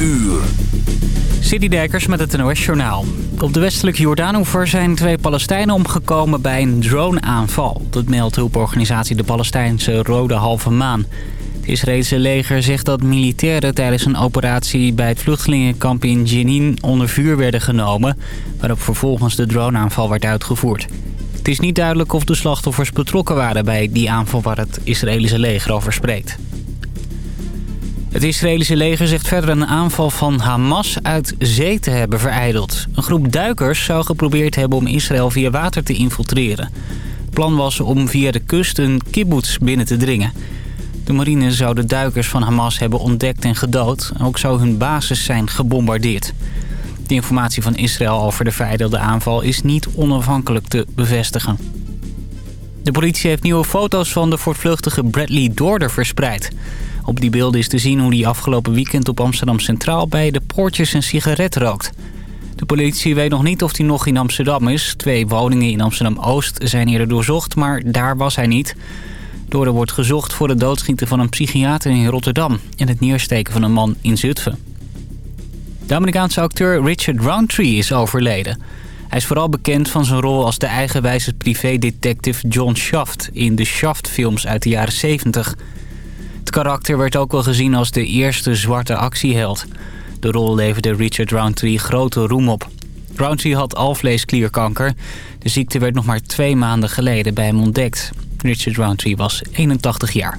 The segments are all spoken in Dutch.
uur. Citydijkers met het NOS Journaal. Op de westelijke Jordaanoever zijn twee Palestijnen omgekomen bij een droneaanval. Dat meldt hulporganisatie de Palestijnse Rode Halve Maan. Het Israëlische leger zegt dat militairen tijdens een operatie bij het vluchtelingenkamp in Jenin onder vuur werden genomen... waarop vervolgens de droneaanval werd uitgevoerd. Het is niet duidelijk of de slachtoffers betrokken waren bij die aanval waar het Israëlische leger over spreekt. Het Israëlische leger zegt verder een aanval van Hamas uit zee te hebben vereideld. Een groep duikers zou geprobeerd hebben om Israël via water te infiltreren. Het plan was om via de kust een kibbutz binnen te dringen. De marine zou de duikers van Hamas hebben ontdekt en gedood. Ook zou hun basis zijn gebombardeerd. De informatie van Israël over de vereidelde aanval is niet onafhankelijk te bevestigen. De politie heeft nieuwe foto's van de voortvluchtige Bradley Dorder verspreid. Op die beelden is te zien hoe hij afgelopen weekend op Amsterdam Centraal bij de poortjes een sigaret rookt. De politie weet nog niet of hij nog in Amsterdam is. Twee woningen in Amsterdam-Oost zijn eerder doorzocht, maar daar was hij niet. Dorder wordt gezocht voor het doodschieten van een psychiater in Rotterdam... en het neersteken van een man in Zutphen. De Amerikaanse acteur Richard Roundtree is overleden. Hij is vooral bekend van zijn rol als de eigenwijze privédetective John Shaft... in de Shaft-films uit de jaren 70. Karakter werd ook wel gezien als de eerste zwarte actieheld. De rol leverde Richard Roundtree grote roem op. Roundtree had alvleesklierkanker. De ziekte werd nog maar twee maanden geleden bij hem ontdekt. Richard Roundtree was 81 jaar.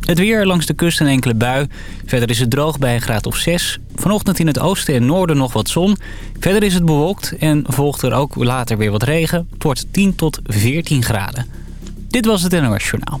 Het weer langs de kust een enkele bui. Verder is het droog bij een graad of 6. Vanochtend in het oosten en noorden nog wat zon. Verder is het bewolkt en volgt er ook later weer wat regen. Het wordt 10 tot 14 graden. Dit was het NOS Journaal.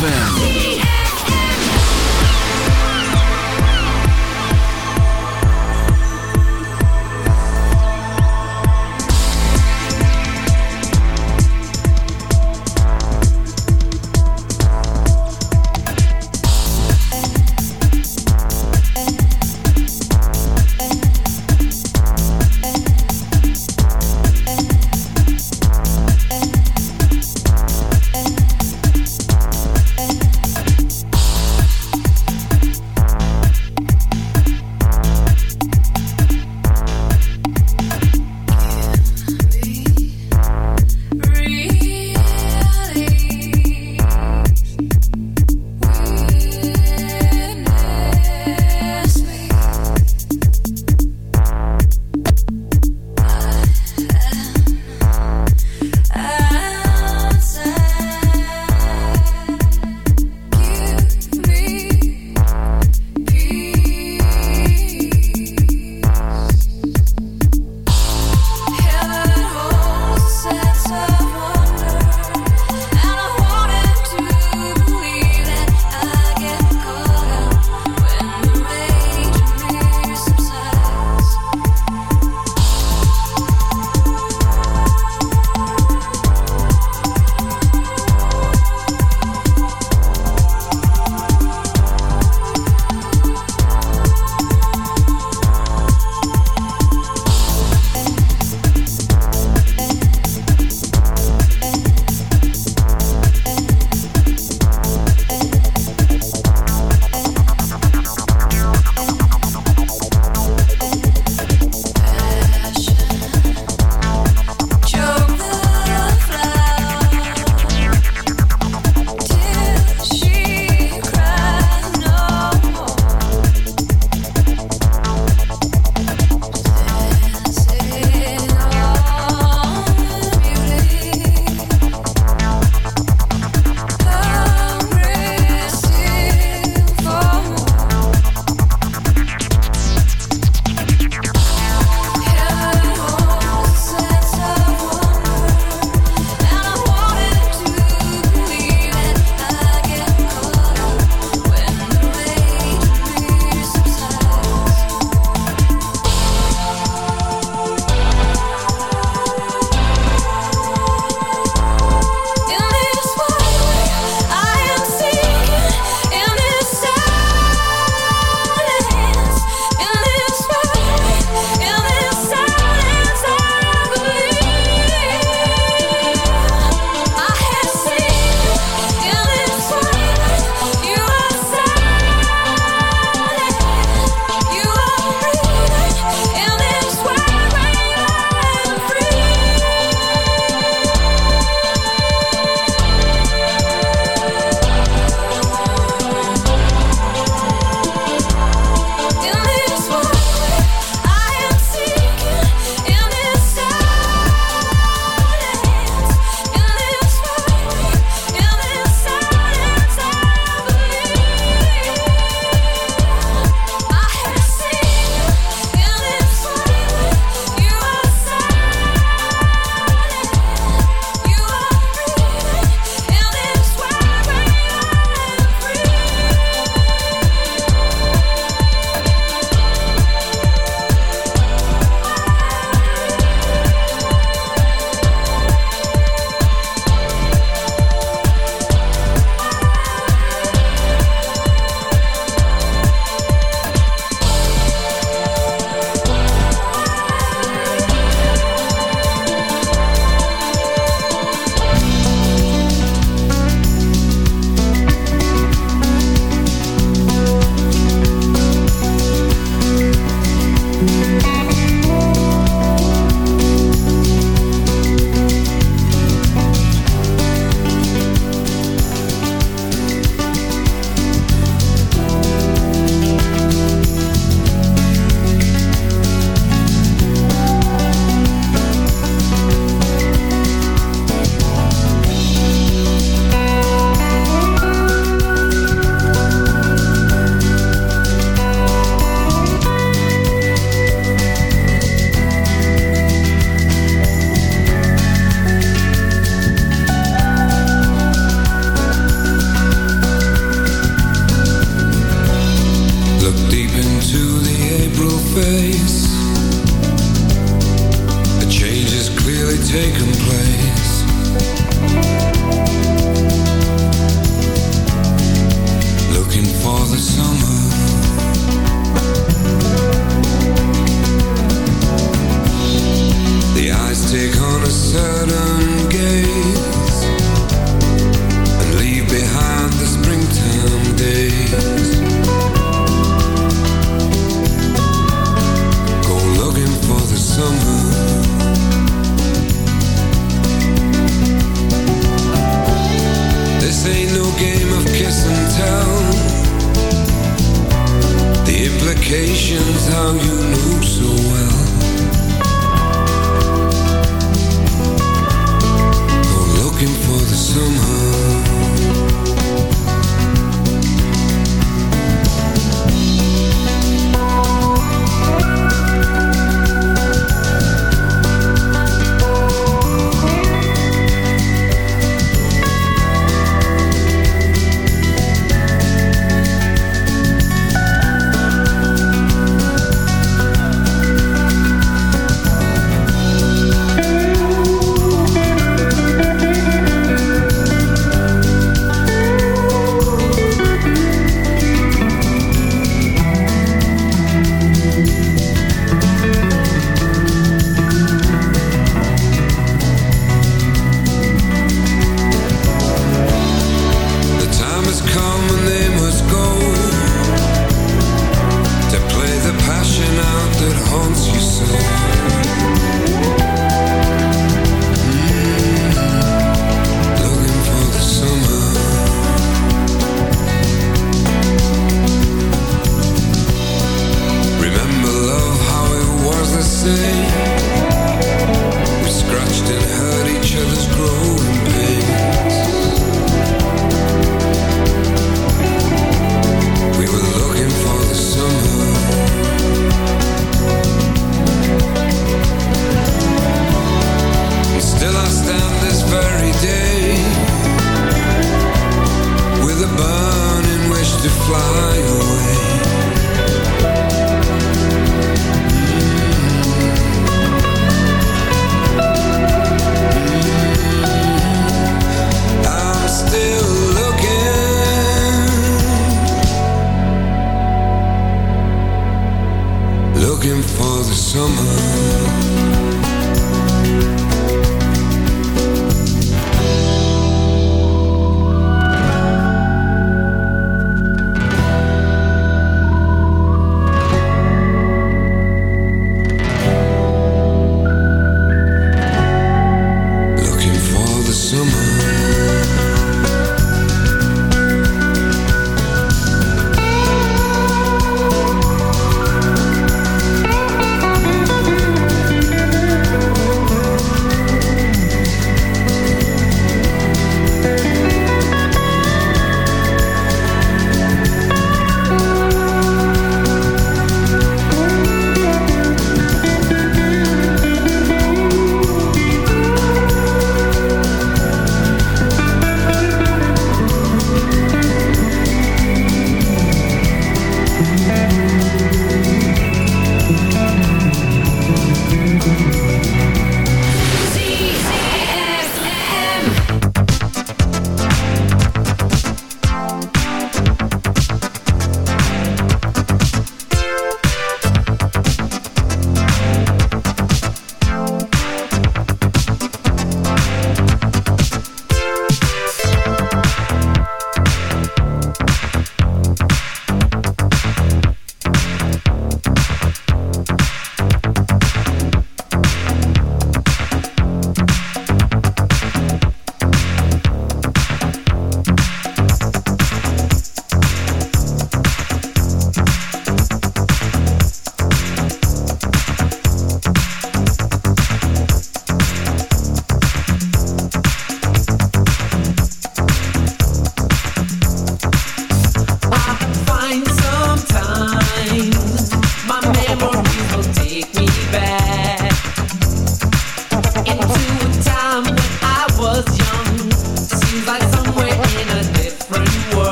ZFM.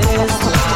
This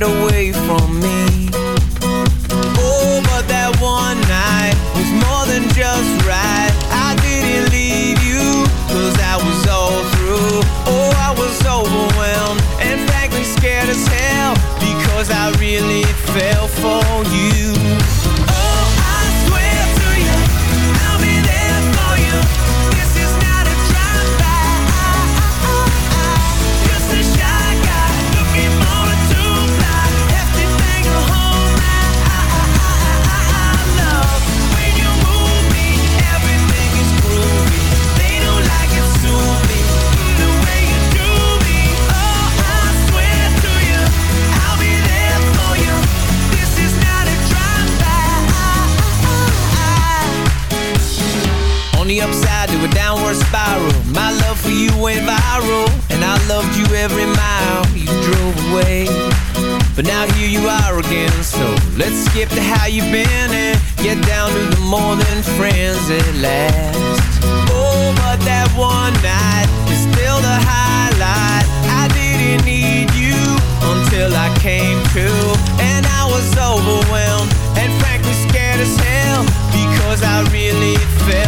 get away was overwhelmed and frankly scared as hell because I really felt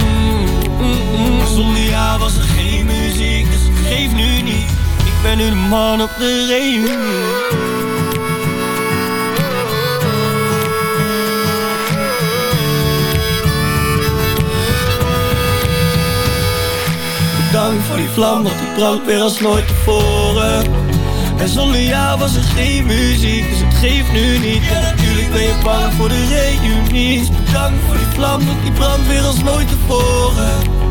zonder jou was er geen muziek, dus geef nu niet. Ik ben nu de man op de reunie. Bedankt voor die vlam, want die brandt weer als nooit tevoren. En zonder jou was er geen muziek, dus het geeft nu niet. En natuurlijk ben je bang voor de reunie. Bedankt voor die vlam, want die brandt weer als nooit tevoren.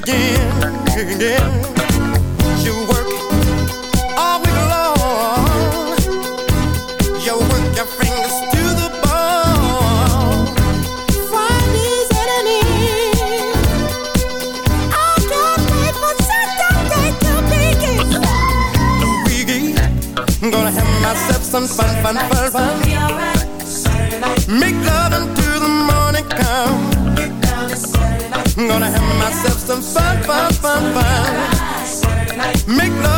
begin. You work all week long. Work your fingers to the bone. Friday's enemy. I can't wait for Saturday to begin. Wiggy, gonna have myself some fun, fun, fun, fun. Make love until the morning come. Gonna have some fun, fun, fun, fun. Make love